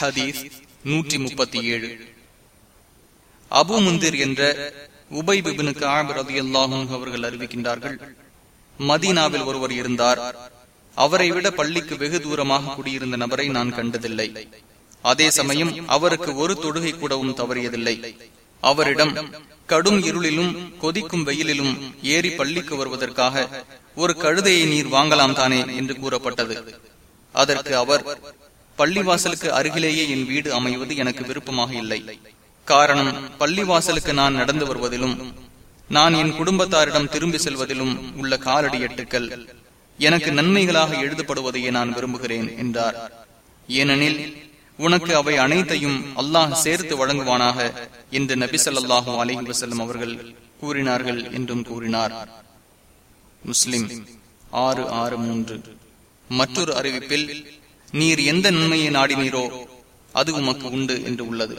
ஹதீஸ் நூற்றி முப்பத்தி ஏழு. அபு முந்திர் என்ற உபை பிபினுக்கு ஆபரதியல்லாகும் அவர்கள் அறிவிக்கின்றார்கள் மதீனாவில் ஒருவர் இருந்தார். அவரை விட பள்ளிக்கு வெகு தூரமாக குடியிருந்த நபரை நான் கண்டதில்லை. அதே சமயம் அவருக்கு ஒரு தொடுகை கூடவும் தவறியதில்லை. அவரிடம் கடும் இருளிலும் கொதிக்கும் வெயிலிலும் ஏறி பள்ளிக்கு வருவதற்காக ஒரு கழுதையை நீர் வாங்கலாம் தானே? என்று கூறப்பட்டது. அதற்கு அவர் பள்ளிவாசலுக்கு அருகிலேயே என் வீடு அமைவது எனக்கு விருப்பமாக இல்லை. காரணம் பள்ளிவாசலுக்கு நான் நடந்து வருவதிலும் நான் என் குடும்பத்தாரிடம் திரும்பி செல்வதிலும் உள்ள காலடி எட்டுக்கள். எனக்கு நன்மைகளாக எழுதப்படுவதையே நான் விரும்புகிறேன் என்றார். ஏனெனில் உனக்கு அவை அனைத்தையும் அல்லாஹ் சேர்த்து வழங்குவானாக என்று நபி சொல்லாஹு அலஹி வசல்லம் அவர்கள் கூறினார்கள் என்றும் கூறினார். முஸ்லிம் ஆறு ஆறு மூன்று. மற்றொரு அறிவிப்பில் நீர் எந்த நன்மையை நாடினீரோ அது உமக்கு உண்டு என்று உள்ளது.